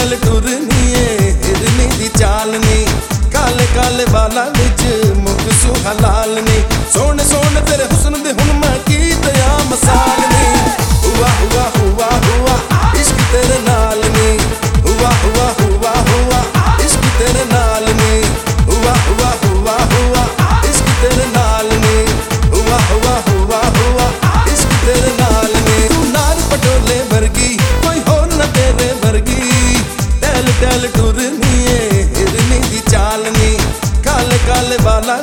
ਨਾਲ ਟੁਰਨੀਏ ਹਿਰਨੀ ਦੀ ਚਾਲਨੀ। ਕਾਲੇ ਕਾਲੇ ਵਾਲਾਂ ਵਿੱਚ ਮੁਖ ਸੁਹਲਾਲਨੀ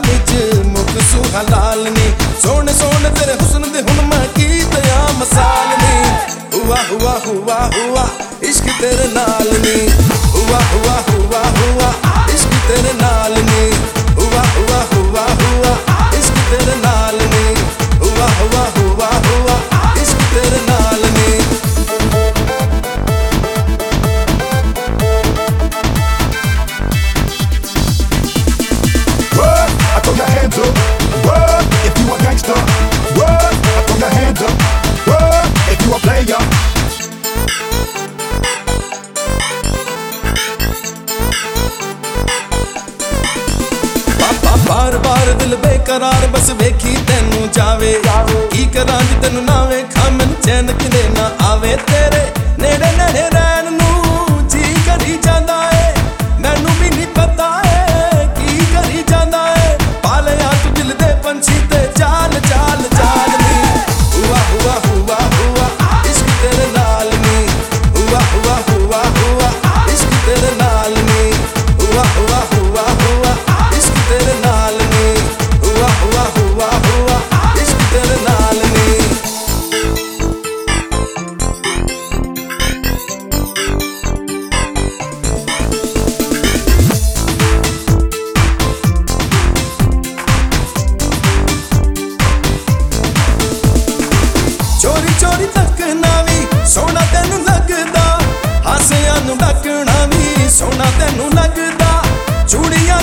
ਚ ਮੁਖ ਸੁ ਹਲਾਲ ਨੇ। ਸੋਹਣੇ ਸੋਹਣੇ ਤੇਰੇ ਹੁਸਨ ਦੇ ਹੁਣ ਮੈਂ ਕੀ ਤਿਆ ਮਸਾਲ ਨੇ। ਹੁਆ ਹੁਆ ਹੁਆ ਹੁਆ, ਇਸ਼ਕ ਤੇਰੇ ਨਾਲ ਪਾਪਾ ਬਾਰ ਬਾਰ ਦਿਲ ਬੇਕਰਾਰ, ਬਸ ਵੇਖੀ ਤੈਨੂੰ ਜਾਵੇ। ਕੀ ਕਰਾਂ ਜੇ ਤੈਨੂੰ ਨਾ ਵੇਖਾਂ, ਮੈਨੂੰ ਚੈਨ ਕਿਨੇ ਨਾ ਆਵੇ ਤੇ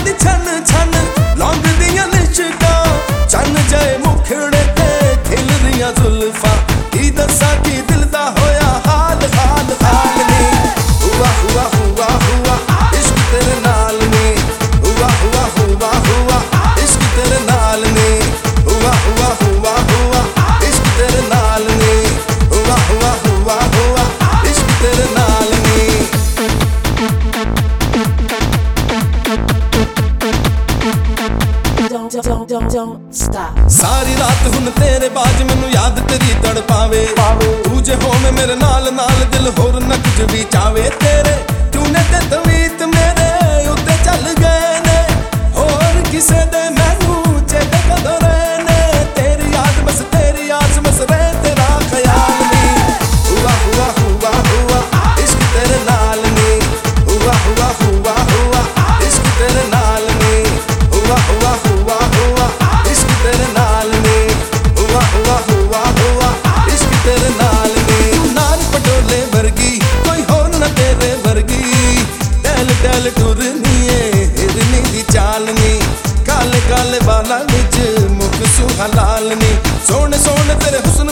the time. ਸਾਰੀ ਰਾਤ ਹੁਣ ਤੇਰੇ ਬਾਜ ਮੈਨੂੰ ਯਾਦ ਤੇਰੀ ਤੜਪਾਵੇ। ਤੂੰ ਜੇ ਹੋਵੇਂ ਮੇਰੇ ਨਾਲ ਨਾਲ ਦਿਲ ਹੋਰ ਨਾ ਕੁਝ ਵੀ ਚਾਵੇ। ਤੇਰੇ ਏ ਹਿਰਨੀ ਦੀ ਚਾਲ ਵਿੱਚ ਮੁਖ ਸੁਹਾਲਾਲ ਨੀ ਸੋਹਣ ਸੋਹਣ ਤੇਰੇ ਹੁਸਨ